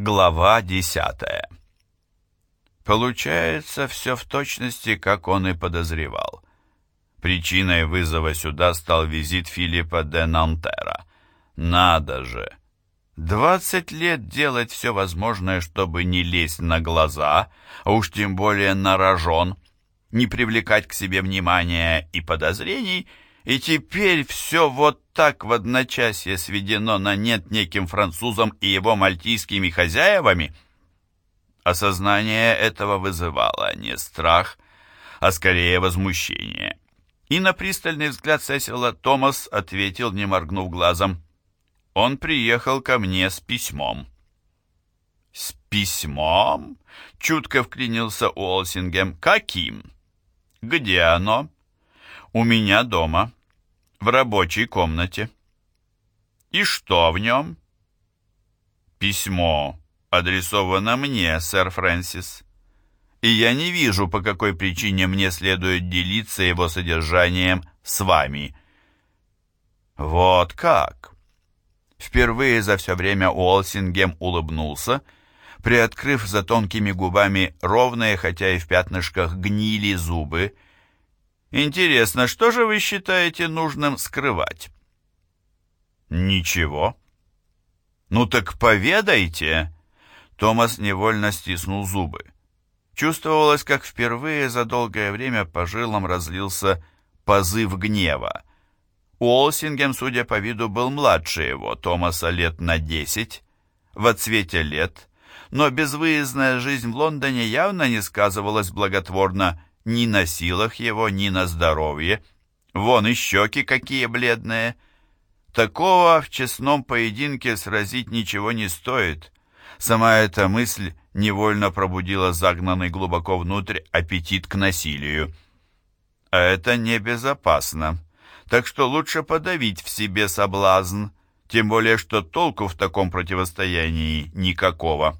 Глава десятая Получается все в точности, как он и подозревал. Причиной вызова сюда стал визит Филиппа де Нантера. Надо же! Двадцать лет делать все возможное, чтобы не лезть на глаза, а уж тем более на рожон, не привлекать к себе внимания и подозрений, и теперь все вот так в одночасье сведено на нет неким французом и его мальтийскими хозяевами? Осознание этого вызывало не страх, а скорее возмущение. И на пристальный взгляд Сесила Томас ответил, не моргнув глазом, «Он приехал ко мне с письмом». «С письмом?» — чутко вклинился Уолсингем. «Каким?» «Где оно?» «У меня дома» в рабочей комнате. И что в нем? Письмо адресовано мне, сэр Фрэнсис. И я не вижу, по какой причине мне следует делиться его содержанием с вами. Вот как? Впервые за все время Уолсингем улыбнулся, приоткрыв за тонкими губами ровные, хотя и в пятнышках гнили зубы, Интересно, что же вы считаете нужным скрывать? Ничего. Ну так поведайте. Томас невольно стиснул зубы. Чувствовалось, как впервые за долгое время по жилам разлился позыв гнева. Уолсингем, судя по виду, был младше его, Томаса лет на десять, в отцвете лет, но безвыездная жизнь в Лондоне явно не сказывалась благотворно ни на силах его, ни на здоровье. Вон и щеки какие бледные. Такого в честном поединке сразить ничего не стоит. Сама эта мысль невольно пробудила загнанный глубоко внутрь аппетит к насилию. А это небезопасно. Так что лучше подавить в себе соблазн, тем более что толку в таком противостоянии никакого.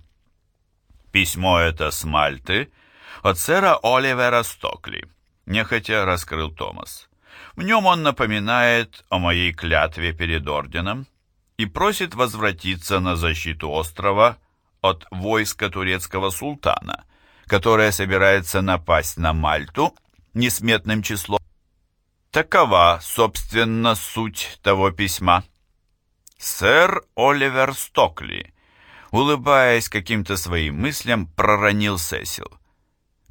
Письмо это с Мальты — от сэра Оливера Стокли, нехотя раскрыл Томас. В нем он напоминает о моей клятве перед орденом и просит возвратиться на защиту острова от войска турецкого султана, которое собирается напасть на Мальту несметным числом. Такова, собственно, суть того письма. Сэр Оливер Стокли, улыбаясь каким-то своим мыслям, проронил Сесил.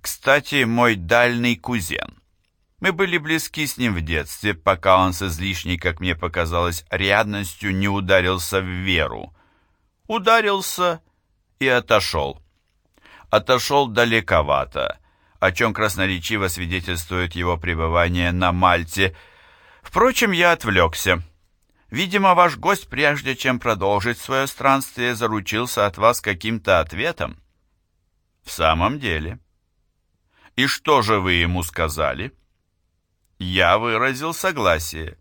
Кстати, мой дальний кузен. Мы были близки с ним в детстве, пока он с излишней, как мне показалось, рядностью не ударился в веру. Ударился и отошел. Отошел далековато, о чем красноречиво свидетельствует его пребывание на Мальте. Впрочем, я отвлекся. Видимо, ваш гость, прежде чем продолжить свое странствие, заручился от вас каким-то ответом. В самом деле... «И что же вы ему сказали?» «Я выразил согласие».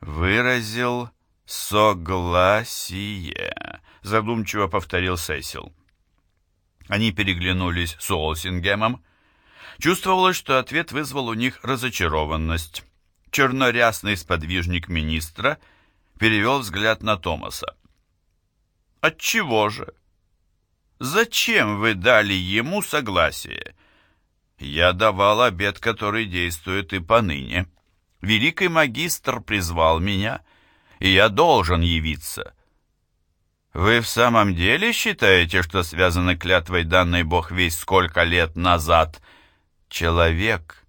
«Выразил согласие», — задумчиво повторил Сесил. Они переглянулись с Уолсингемом. Чувствовалось, что ответ вызвал у них разочарованность. Чернорясный сподвижник министра перевел взгляд на Томаса. «Отчего же?» Зачем вы дали ему согласие? Я давал обет, который действует и поныне. Великий магистр призвал меня, и я должен явиться. Вы в самом деле считаете, что связаны клятвой данной Бог весь сколько лет назад? Человек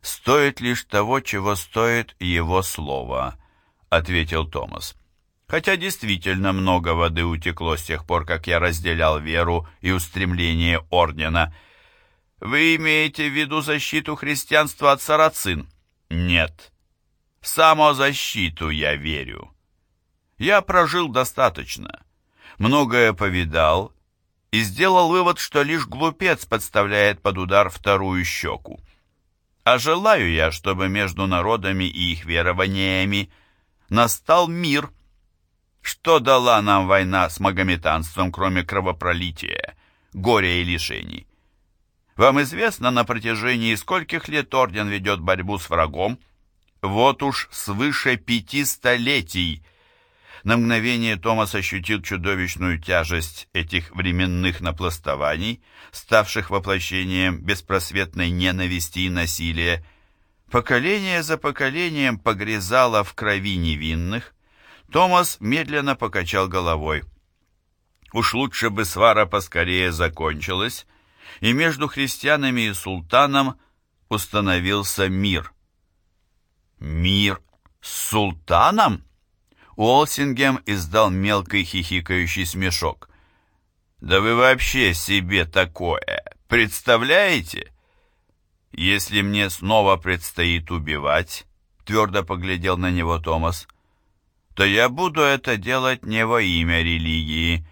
стоит лишь того, чего стоит его слово, ответил Томас хотя действительно много воды утекло с тех пор, как я разделял веру и устремление ордена. Вы имеете в виду защиту христианства от сарацин? Нет. В самозащиту я верю. Я прожил достаточно, многое повидал и сделал вывод, что лишь глупец подставляет под удар вторую щеку. А желаю я, чтобы между народами и их верованиями настал мир – что дала нам война с магометанством, кроме кровопролития, горя и лишений? Вам известно, на протяжении скольких лет орден ведет борьбу с врагом? Вот уж свыше пяти столетий. На мгновение Томас ощутил чудовищную тяжесть этих временных напластований, ставших воплощением беспросветной ненависти и насилия. Поколение за поколением погрязало в крови невинных. Томас медленно покачал головой. Уж лучше бы свара поскорее закончилась, и между христианами и султаном установился мир. Мир с султаном? Уолсингем издал мелкий хихикающий смешок. «Да вы вообще себе такое представляете?» «Если мне снова предстоит убивать», — твердо поглядел на него Томас, «то я буду это делать не во имя религии.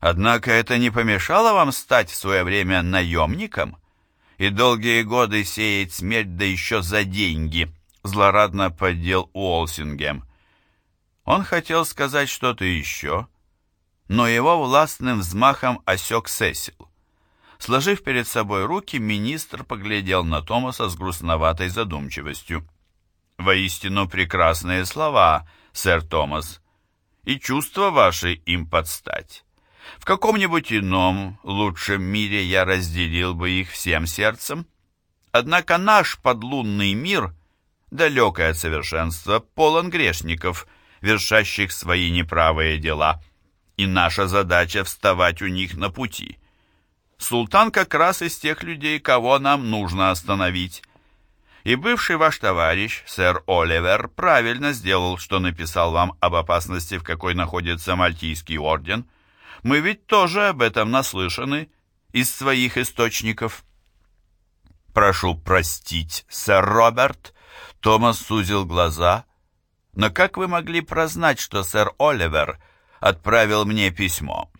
Однако это не помешало вам стать в свое время наемником и долгие годы сеять смерть, да еще за деньги», — злорадно поддел Уолсингем. Он хотел сказать что-то еще, но его властным взмахом осек Сесил. Сложив перед собой руки, министр поглядел на Томаса с грустноватой задумчивостью. «Воистину прекрасные слова, сэр Томас, и чувства ваши им подстать. В каком-нибудь ином, лучшем мире я разделил бы их всем сердцем. Однако наш подлунный мир, далекое от совершенства, полон грешников — вершащих свои неправые дела, и наша задача вставать у них на пути. Султан как раз из тех людей, кого нам нужно остановить. И бывший ваш товарищ, сэр Оливер, правильно сделал, что написал вам об опасности, в какой находится Мальтийский орден. Мы ведь тоже об этом наслышаны из своих источников. Прошу простить, сэр Роберт. Томас сузил глаза но как вы могли прознать, что сэр Оливер отправил мне письмо?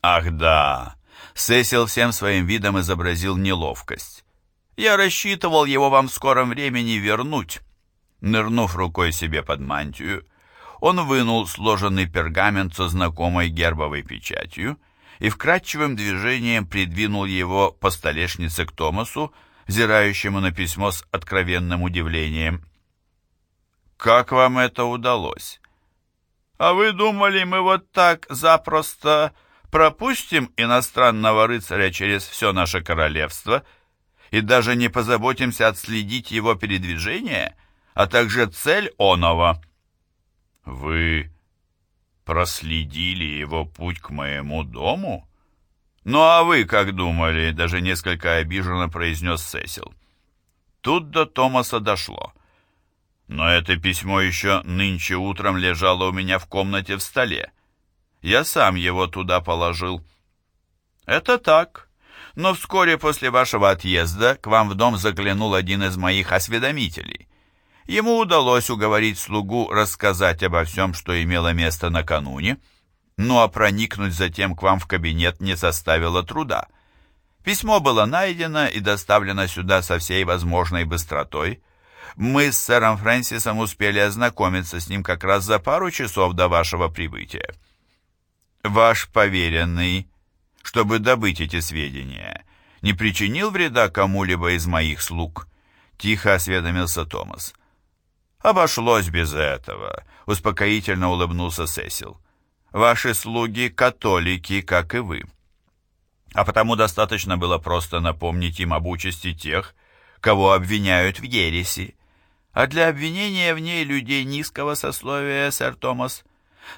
Ах да, Сесил всем своим видом изобразил неловкость. Я рассчитывал его вам в скором времени вернуть. Нырнув рукой себе под мантию, он вынул сложенный пергамент со знакомой гербовой печатью и вкрадчивым движением придвинул его по столешнице к Томасу, взирающему на письмо с откровенным удивлением. Как вам это удалось? А вы думали, мы вот так запросто пропустим иностранного рыцаря через все наше королевство и даже не позаботимся отследить его передвижение, а также цель оного? Вы проследили его путь к моему дому? Ну а вы как думали, даже несколько обиженно произнес Сесил. Тут до Томаса дошло. Но это письмо еще нынче утром лежало у меня в комнате в столе. Я сам его туда положил. Это так. Но вскоре после вашего отъезда к вам в дом заглянул один из моих осведомителей. Ему удалось уговорить слугу рассказать обо всем, что имело место накануне, ну а проникнуть затем к вам в кабинет не составило труда. Письмо было найдено и доставлено сюда со всей возможной быстротой, мы с сэром Фрэнсисом успели ознакомиться с ним как раз за пару часов до вашего прибытия. Ваш поверенный, чтобы добыть эти сведения, не причинил вреда кому-либо из моих слуг?» Тихо осведомился Томас. «Обошлось без этого», — успокоительно улыбнулся Сесил. «Ваши слуги католики, как и вы. А потому достаточно было просто напомнить им об участи тех, кого обвиняют в ереси, а для обвинения в ней людей низкого сословия, сэр Томас,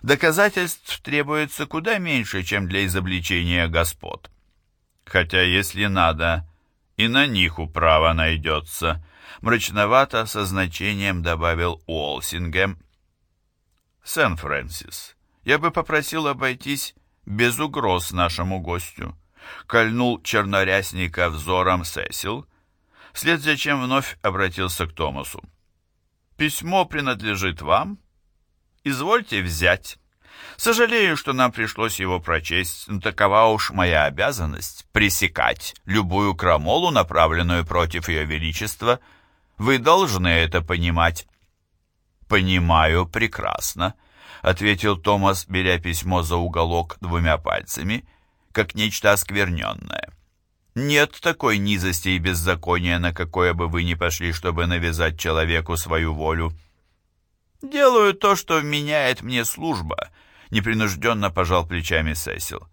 доказательств требуется куда меньше, чем для изобличения господ. Хотя, если надо, и на них управа найдется, мрачновато со значением добавил Уолсингем. Сен-Фрэнсис, я бы попросил обойтись без угроз нашему гостю. Кольнул чернорясника взором Сесил, вслед за чем вновь обратился к Томасу. Письмо принадлежит вам. Извольте взять. Сожалею, что нам пришлось его прочесть, но такова уж моя обязанность — пресекать любую крамолу, направленную против ее величества. Вы должны это понимать». «Понимаю прекрасно», — ответил Томас, беря письмо за уголок двумя пальцами, как нечто оскверненное. Нет такой низости и беззакония, на какое бы вы ни пошли, чтобы навязать человеку свою волю. «Делаю то, что вменяет мне служба», — непринужденно пожал плечами Сесил.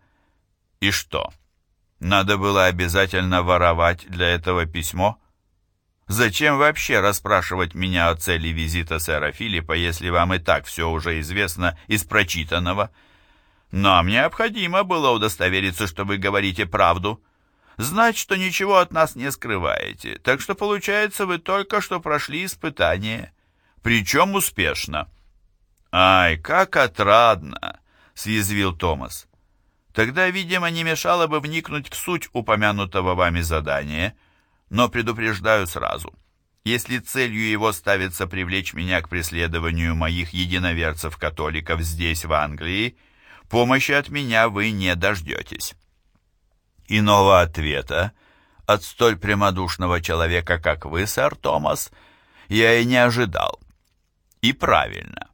«И что, надо было обязательно воровать для этого письмо?» Зачем вообще расспрашивать меня о цели визита сэра Филиппа, если вам и так все уже известно из прочитанного? Нам необходимо было удостовериться, что вы говорите правду. Знать, что ничего от нас не скрываете. Так что, получается, вы только что прошли испытание. Причем успешно. «Ай, как отрадно!» — съязвил Томас. «Тогда, видимо, не мешало бы вникнуть в суть упомянутого вами задания» но предупреждаю сразу. Если целью его ставится привлечь меня к преследованию моих единоверцев-католиков здесь, в Англии, помощи от меня вы не дождетесь. Иного ответа от столь прямодушного человека, как вы, сэр Томас, я и не ожидал. И правильно.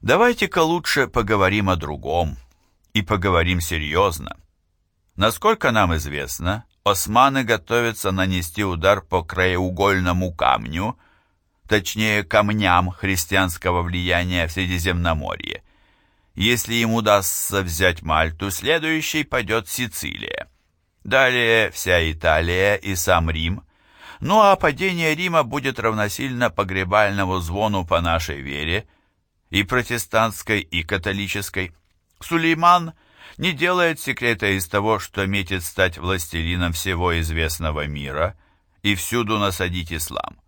Давайте-ка лучше поговорим о другом, и поговорим серьезно. Насколько нам известно, османы готовятся нанести удар по краеугольному камню, точнее камням христианского влияния в Средиземноморье. Если им удастся взять Мальту, следующей пойдет Сицилия. Далее вся Италия и сам Рим. Ну а падение Рима будет равносильно погребальному звону по нашей вере, и протестантской, и католической. Сулейман – не делает секрета из того, что метит стать властелином всего известного мира и всюду насадить ислам.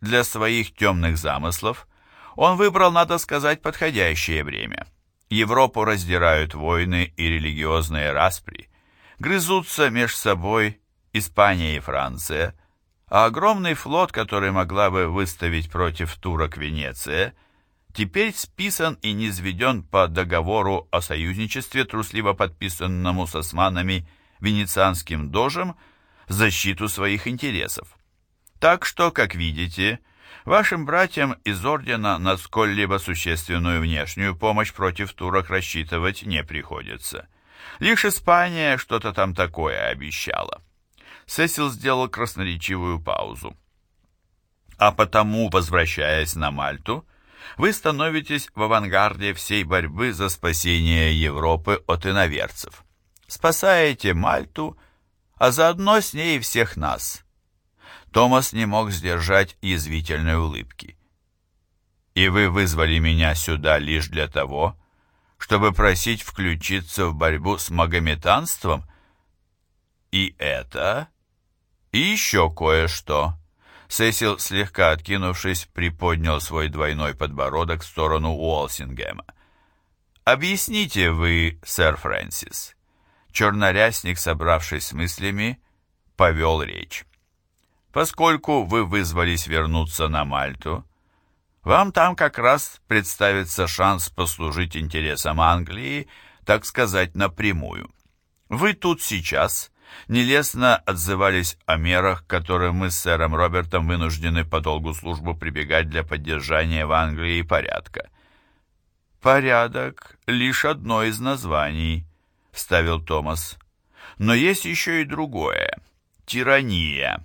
Для своих темных замыслов он выбрал, надо сказать, подходящее время. Европу раздирают войны и религиозные распри, грызутся меж собой Испания и Франция, а огромный флот, который могла бы выставить против турок Венеция – теперь списан и низведен по договору о союзничестве, трусливо подписанному с османами венецианским дожем, в защиту своих интересов. Так что, как видите, вашим братьям из ордена на сколь-либо существенную внешнюю помощь против турок рассчитывать не приходится. Лишь Испания что-то там такое обещала. Сесил сделал красноречивую паузу. А потому, возвращаясь на Мальту, вы становитесь в авангарде всей борьбы за спасение Европы от иноверцев. Спасаете Мальту, а заодно с ней всех нас. Томас не мог сдержать язвительной улыбки. И вы вызвали меня сюда лишь для того, чтобы просить включиться в борьбу с магометанством? И это... И еще кое-что. Сесил, слегка откинувшись, приподнял свой двойной подбородок в сторону Уолсингема. «Объясните вы, сэр Фрэнсис». Чернорясник, собравшись с мыслями, повел речь. «Поскольку вы вызвались вернуться на Мальту, вам там как раз представится шанс послужить интересам Англии, так сказать, напрямую. Вы тут сейчас, нелестно отзывались о мерах, которые мы с сэром Робертом вынуждены по долгу службы прибегать для поддержания в Англии порядка. «Порядок — лишь одно из названий», — вставил Томас. «Но есть еще и другое — тирания».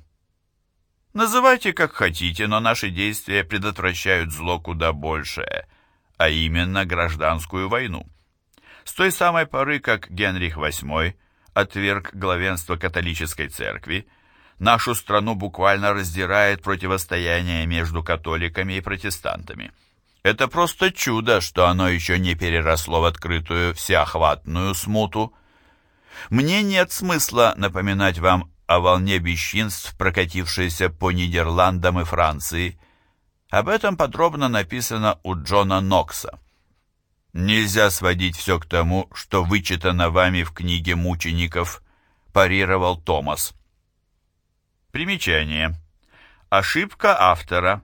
Называйте как хотите, но наши действия предотвращают зло куда большее, а именно гражданскую войну. С той самой поры, как Генрих VIII отверг главенство католической церкви, нашу страну буквально раздирает противостояние между католиками и протестантами. Это просто чудо, что оно еще не переросло в открытую всеохватную смуту. Мне нет смысла напоминать вам о волне бесчинств, прокатившейся по Нидерландам и Франции. Об этом подробно написано у Джона Нокса. Нельзя сводить все к тому, что вычитано вами в книге мучеников, парировал Томас. Примечание. Ошибка автора.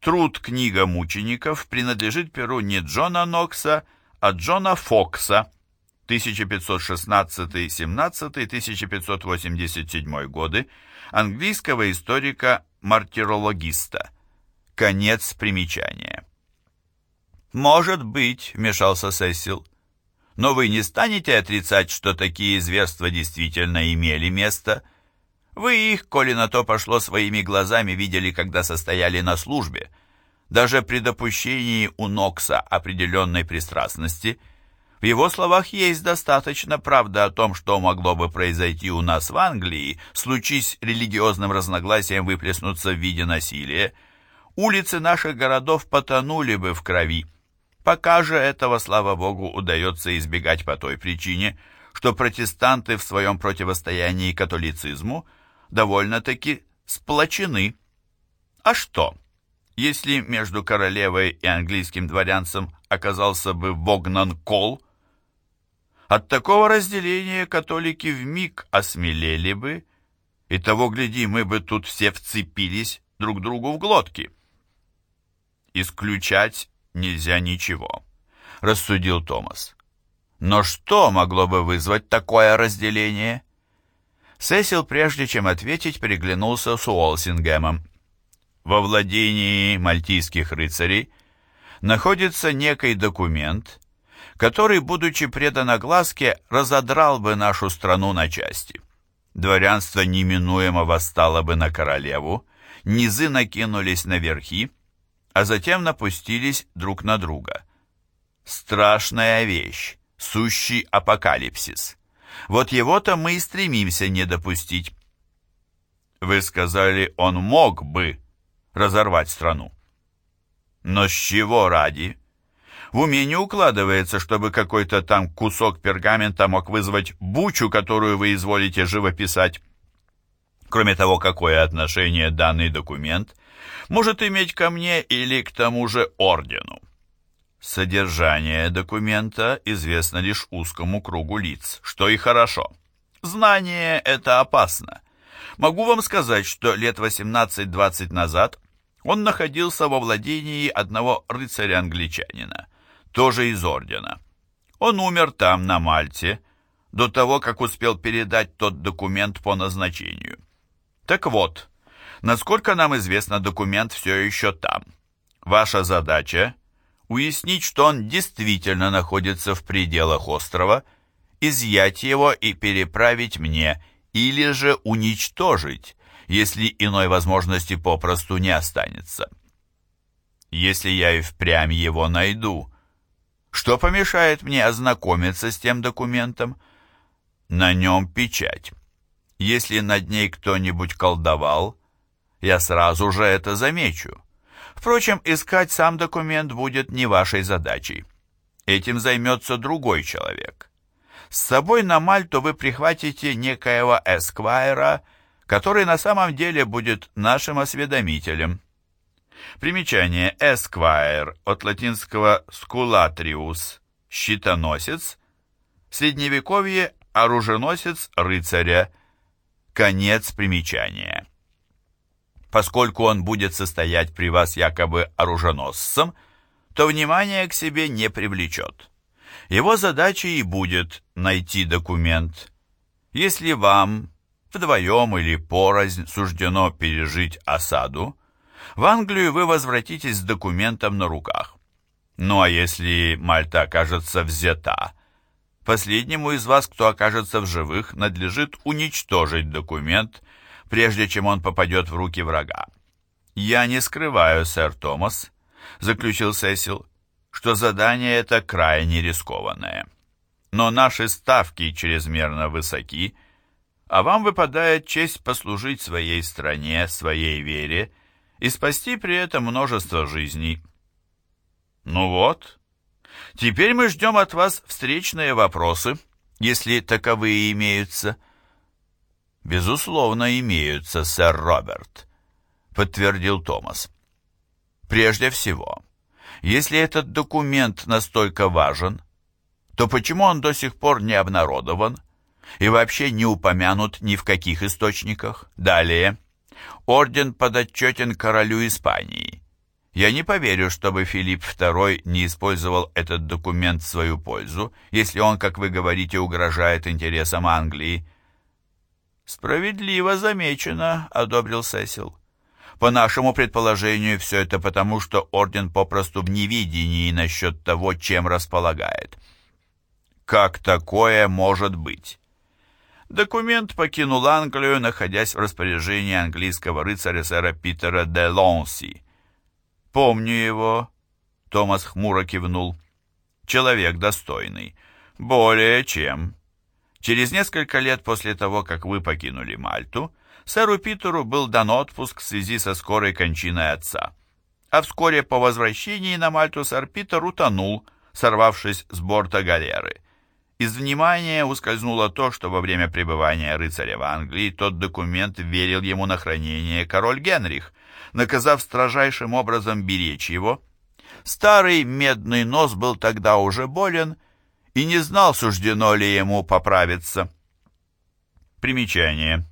Труд «Книга мучеников» принадлежит перу не Джона Нокса, а Джона Фокса, 1516-17-1587 годы, английского историка-мартирологиста. Конец примечания. «Может быть», — вмешался Сесил. «Но вы не станете отрицать, что такие зверства действительно имели место? Вы их, коли на то пошло, своими глазами видели, когда состояли на службе. Даже при допущении у Нокса определенной пристрастности, в его словах есть достаточно правды о том, что могло бы произойти у нас в Англии, случись религиозным разногласиям выплеснуться в виде насилия. Улицы наших городов потонули бы в крови. Пока же этого, слава богу, удается избегать по той причине, что протестанты в своем противостоянии католицизму довольно-таки сплочены. А что? Если между королевой и английским дворянцем оказался бы вогнан кол, от такого разделения католики вмиг осмелели бы, и того, гляди, мы бы тут все вцепились друг другу в глотки. Исключать нельзя ничего, рассудил Томас. Но что могло бы вызвать такое разделение? Сесил, прежде чем ответить, переглянулся с Уолсингемом. Во владении мальтийских рыцарей находится некий документ, который, будучи предан огласке, разодрал бы нашу страну на части. Дворянство неминуемо восстало бы на королеву, низы накинулись на верхи, а затем напустились друг на друга. Страшная вещь, сущий апокалипсис. Вот его-то мы и стремимся не допустить. Вы сказали, он мог бы разорвать страну. Но с чего ради? В уме не укладывается, чтобы какой-то там кусок пергамента мог вызвать бучу, которую вы изволите живописать. Кроме того, какое отношение данный документ может иметь ко мне или к тому же ордену? Содержание документа известно лишь узкому кругу лиц, что и хорошо. Знание – это опасно. Могу вам сказать, что лет 18-20 назад он находился во владении одного рыцаря-англичанина, тоже из ордена. Он умер там, на Мальте, до того, как успел передать тот документ по назначению. Так вот, насколько нам известно, документ все еще там. Ваша задача – уяснить, что он действительно находится в пределах острова, изъять его и переправить мне, или же уничтожить, если иной возможности попросту не останется. Если я и впрямь его найду, что помешает мне ознакомиться с тем документом? На нем печать. Если над ней кто-нибудь колдовал, я сразу же это замечу. Впрочем, искать сам документ будет не вашей задачей. Этим займется другой человек. С собой на Мальту вы прихватите некоего эсквайра, который на самом деле будет нашим осведомителем. Примечание Esquire от латинского sculatrius – щитоносец, средневековье – оруженосец рыцаря, конец примечания. Поскольку он будет состоять при вас якобы оруженосцем, то внимание к себе не привлечет. Его задачей и будет найти документ. Если вам вдвоем или порознь суждено пережить осаду, в Англию вы возвратитесь с документом на руках. Ну а если Мальта окажется взята, последнему из вас, кто окажется в живых, надлежит уничтожить документ, прежде чем он попадет в руки врага. «Я не скрываю, сэр Томас», — заключил Сесил, «что задание это крайне рискованное. Но наши ставки чрезмерно высоки, — а вам выпадает честь послужить своей стране, своей вере и спасти при этом множество жизней. Ну вот, теперь мы ждем от вас встречные вопросы, если таковые имеются. Безусловно, имеются, сэр Роберт, подтвердил Томас. Прежде всего, если этот документ настолько важен, то почему он до сих пор не обнародован? и вообще не упомянут ни в каких источниках. Далее. Орден подотчетен королю Испании. Я не поверю, чтобы Филипп II не использовал этот документ в свою пользу, если он, как вы говорите, угрожает интересам Англии. «Справедливо замечено», — одобрил Сесил. «По нашему предположению, все это потому, что орден попросту в невидении насчет того, чем располагает». «Как такое может быть?» Документ покинул Англию, находясь в распоряжении английского рыцаря сэра Питера де Лонси. «Помню его», — Томас хмуро кивнул. «Человек достойный. Более чем. Через несколько лет после того, как вы покинули Мальту, сэру Питеру был дан отпуск в связи со скорой кончиной отца. А вскоре по возвращении на Мальту сэр Питер утонул, сорвавшись с борта галеры. Из внимания ускользнуло то, что во время пребывания рыцаря в Англии тот документ верил ему на хранение король Генрих, наказав строжайшим образом беречь его. Старый медный нос был тогда уже болен и не знал, суждено ли ему поправиться. Примечание.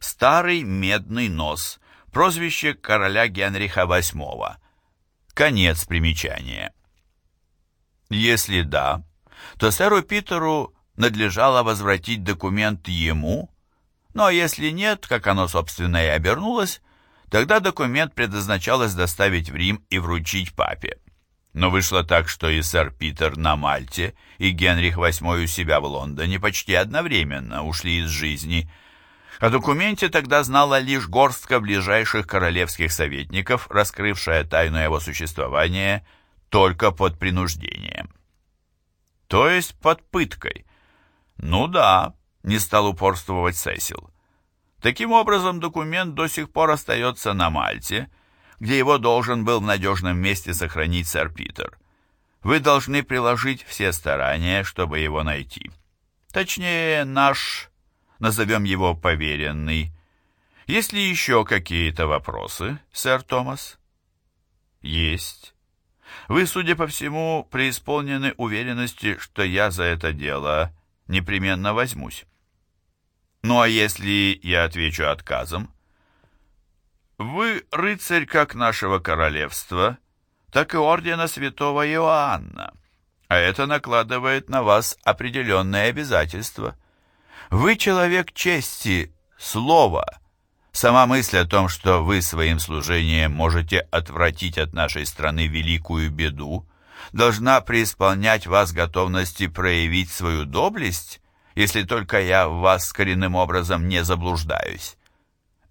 Старый медный нос. Прозвище короля Генриха VIII. Конец примечания. Если да, то сэру Питеру надлежало возвратить документ ему, ну а если нет, как оно, собственно, и обернулось, тогда документ предназначалось доставить в Рим и вручить папе. Но вышло так, что и сэр Питер на Мальте, и Генрих VIII у себя в Лондоне почти одновременно ушли из жизни. О документе тогда знала лишь горстка ближайших королевских советников, раскрывшая тайну его существования только под принуждением. То есть под пыткой. Ну да, не стал упорствовать Сесил. Таким образом, документ до сих пор остается на Мальте, где его должен был в надежном месте сохранить сэр Питер. Вы должны приложить все старания, чтобы его найти. Точнее, наш, назовем его поверенный. Есть ли еще какие-то вопросы, сэр Томас? Есть. Вы, судя по всему, преисполнены уверенности, что я за это дело непременно возьмусь. Ну а если я отвечу отказом? Вы рыцарь как нашего королевства, так и ордена святого Иоанна, а это накладывает на вас определенные обязательства. Вы человек чести, слова, Сама мысль о том, что вы своим служением можете отвратить от нашей страны великую беду, должна преисполнять вас готовности проявить свою доблесть, если только я в вас коренным образом не заблуждаюсь.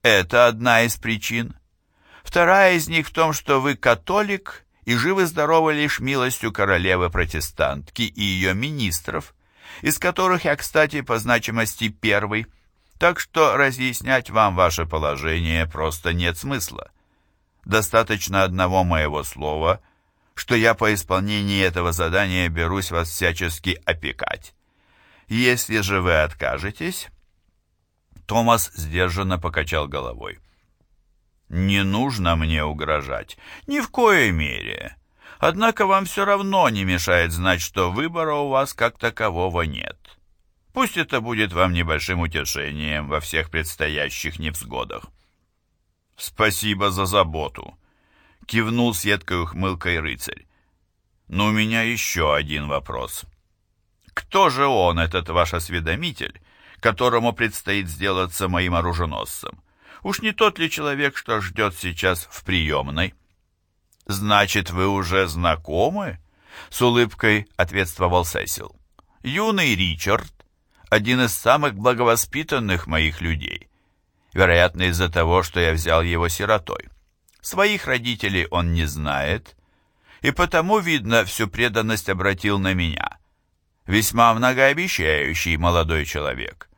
Это одна из причин. Вторая из них в том, что вы католик и живы-здоровы лишь милостью королевы-протестантки и ее министров, из которых я, кстати, по значимости первый – так что разъяснять вам ваше положение просто нет смысла. Достаточно одного моего слова, что я по исполнении этого задания берусь вас всячески опекать. Если же вы откажетесь...» Томас сдержанно покачал головой. «Не нужно мне угрожать. Ни в коей мере. Однако вам все равно не мешает знать, что выбора у вас как такового нет. Пусть это будет вам небольшим утешением во всех предстоящих невзгодах. Спасибо за заботу, кивнул с едкой ухмылкой рыцарь. Но у меня еще один вопрос. Кто же он, этот ваш осведомитель, которому предстоит сделаться моим оруженосцем? Уж не тот ли человек, что ждет сейчас в приемной? Значит, вы уже знакомы? С улыбкой ответствовал Сесил. Юный Ричард один из самых благовоспитанных моих людей. Вероятно, из-за того, что я взял его сиротой. Своих родителей он не знает, и потому, видно, всю преданность обратил на меня. Весьма многообещающий молодой человек.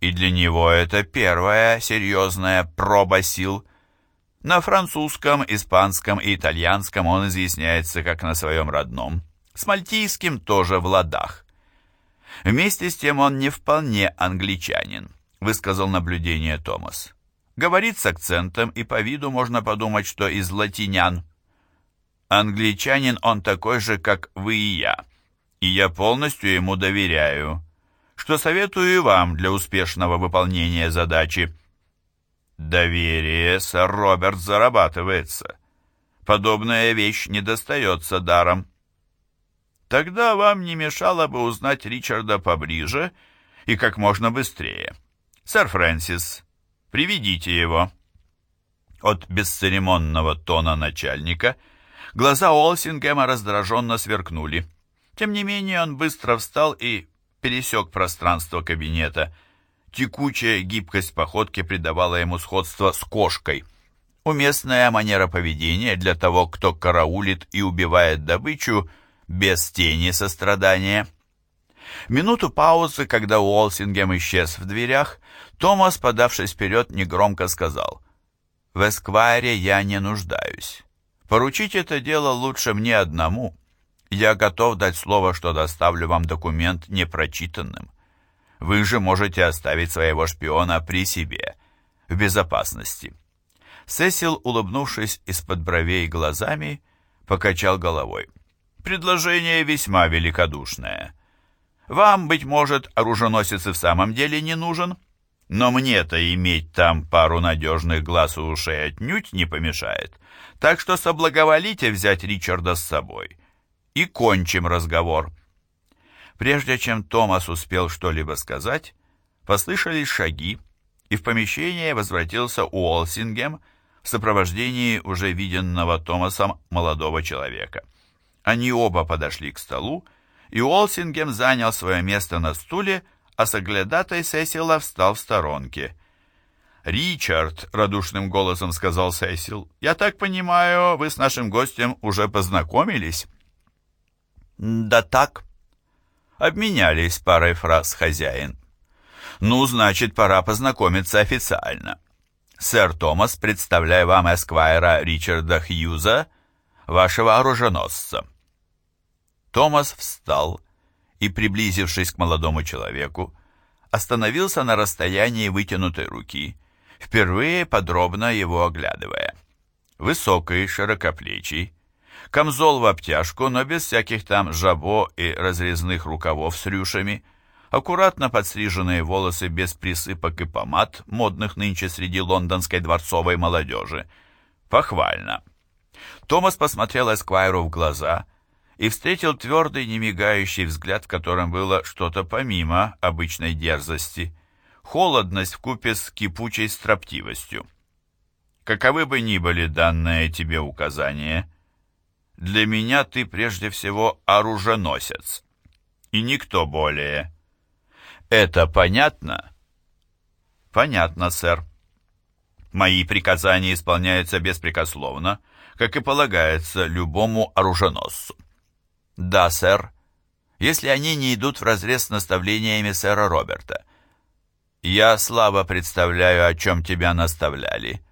И для него это первая серьезная проба сил. На французском, испанском и итальянском он изъясняется как на своем родном. С мальтийским тоже в ладах. Вместе с тем он не вполне англичанин, высказал наблюдение Томас. Говорит с акцентом, и по виду можно подумать, что из латинян. Англичанин он такой же, как вы и я, и я полностью ему доверяю, что советую и вам для успешного выполнения задачи. Доверие, сэр Роберт, зарабатывается. Подобная вещь не достается даром. Тогда вам не мешало бы узнать Ричарда поближе и как можно быстрее. Сэр Фрэнсис, приведите его». От бесцеремонного тона начальника глаза Олсингема раздраженно сверкнули. Тем не менее он быстро встал и пересек пространство кабинета. Текучая гибкость походки придавала ему сходство с кошкой. Уместная манера поведения для того, кто караулит и убивает добычу без тени сострадания. Минуту паузы, когда Уолсингем исчез в дверях, Томас, подавшись вперед, негромко сказал, «В Эсквайре я не нуждаюсь. Поручить это дело лучше мне одному. Я готов дать слово, что доставлю вам документ непрочитанным. Вы же можете оставить своего шпиона при себе, в безопасности». Сесил, улыбнувшись из-под бровей глазами, покачал головой. «Предложение весьма великодушное. Вам, быть может, оруженосец и в самом деле не нужен, но мне-то иметь там пару надежных глаз и ушей отнюдь не помешает, так что соблаговолите взять Ричарда с собой. И кончим разговор». Прежде чем Томас успел что-либо сказать, послышались шаги, и в помещение возвратился Уолсингем в сопровождении уже виденного Томасом молодого человека. Они оба подошли к столу, и Уолсингем занял свое место на стуле, а соглядатай Сесила встал в сторонке. «Ричард», — радушным голосом сказал Сесил, — «я так понимаю, вы с нашим гостем уже познакомились?» «Да так». Обменялись парой фраз хозяин. «Ну, значит, пора познакомиться официально. Сэр Томас, представляю вам эсквайра Ричарда Хьюза, вашего оруженосца». Томас встал и, приблизившись к молодому человеку, остановился на расстоянии вытянутой руки, впервые подробно его оглядывая. Высокий, широкоплечий, камзол в обтяжку, но без всяких там жабо и разрезных рукавов с рюшами, аккуратно подстриженные волосы без присыпок и помад, модных нынче среди лондонской дворцовой молодежи. Похвально. Томас посмотрел Эсквайру в глаза и встретил твердый, немигающий взгляд, в котором было что-то помимо обычной дерзости. Холодность вкупе с кипучей строптивостью. Каковы бы ни были данные тебе указания, для меня ты прежде всего оруженосец, и никто более. Это понятно? Понятно, сэр. Мои приказания исполняются беспрекословно, как и полагается любому оруженосцу. Да, сэр, если они не идут вразрез с наставлениями сэра Роберта. Я слабо представляю, о чем тебя наставляли.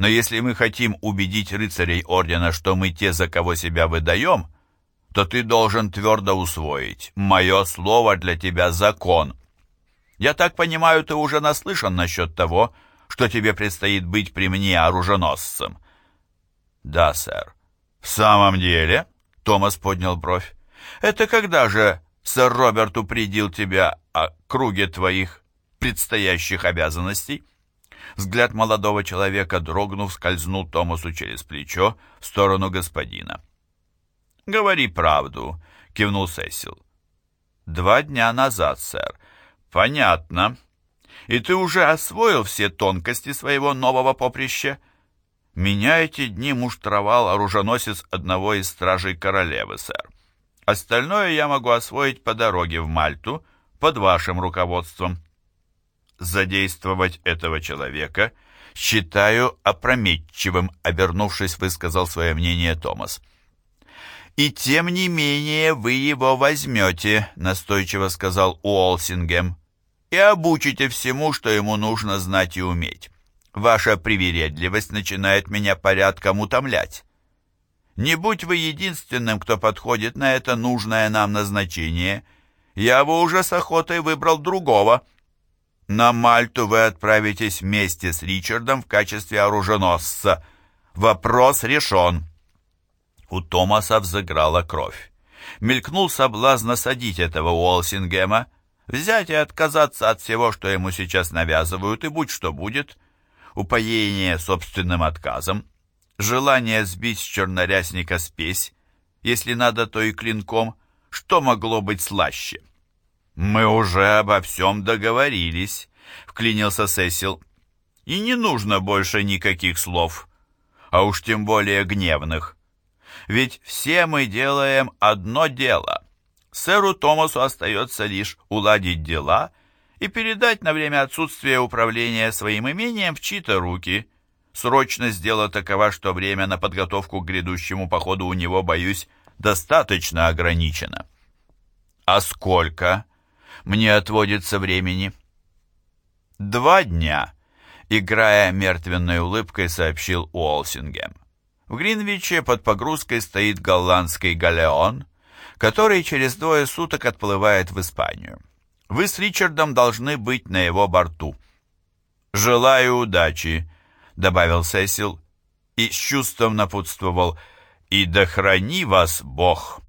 Но если мы хотим убедить рыцарей ордена, что мы те, за кого себя выдаем, то ты должен твердо усвоить. Мое слово для тебя закон. Я так понимаю, ты уже наслышан насчет того, что тебе предстоит быть при мне оруженосцем. Да, сэр. В самом деле? Томас поднял бровь. Это когда же сэр Роберт упредил тебя о круге твоих предстоящих обязанностей? Взгляд молодого человека, дрогнув, скользнул Томасу через плечо в сторону господина. «Говори правду», — кивнул Сесил. «Два дня назад, сэр». «Понятно. И ты уже освоил все тонкости своего нового поприща?» «Меня эти дни муштровал оруженосец одного из стражей королевы, сэр. Остальное я могу освоить по дороге в Мальту под вашим руководством» задействовать этого человека считаю опрометчивым», обернувшись, высказал свое мнение Томас. «И тем не менее вы его возьмете», настойчиво сказал Уолсингем, «и обучите всему, что ему нужно знать и уметь. Ваша привередливость начинает меня порядком утомлять. Не будь вы единственным, кто подходит на это нужное нам назначение, я бы уже с охотой выбрал другого». На Мальту вы отправитесь вместе с Ричардом в качестве оруженосца. Вопрос решен». У Томаса взыграла кровь. Мелькнул соблазн насадить этого Уолсингема, взять и отказаться от всего, что ему сейчас навязывают, и будь что будет. Упоение собственным отказом, желание сбить с чернорясника спесь, если надо, то и клинком, что могло быть слаще? «Мы уже обо всем договорились», — вклинился Сесил. «И не нужно больше никаких слов, а уж тем более гневных. Ведь все мы делаем одно дело. Сэру Томасу остается лишь уладить дела и передать на время отсутствия управления своим имением в чьи-то руки. Срочность дела такова, что время на подготовку к грядущему походу у него, боюсь, достаточно ограничено. А сколько мне отводится времени? Два дня, играя мертвенной улыбкой, сообщил Уолсингем. В Гринвиче под погрузкой стоит голландский галеон, который через двое суток отплывает в Испанию. Вы с Ричардом должны быть на его борту. «Желаю удачи», — добавил Сесил и с чувством напутствовал, «и да храни вас Бог».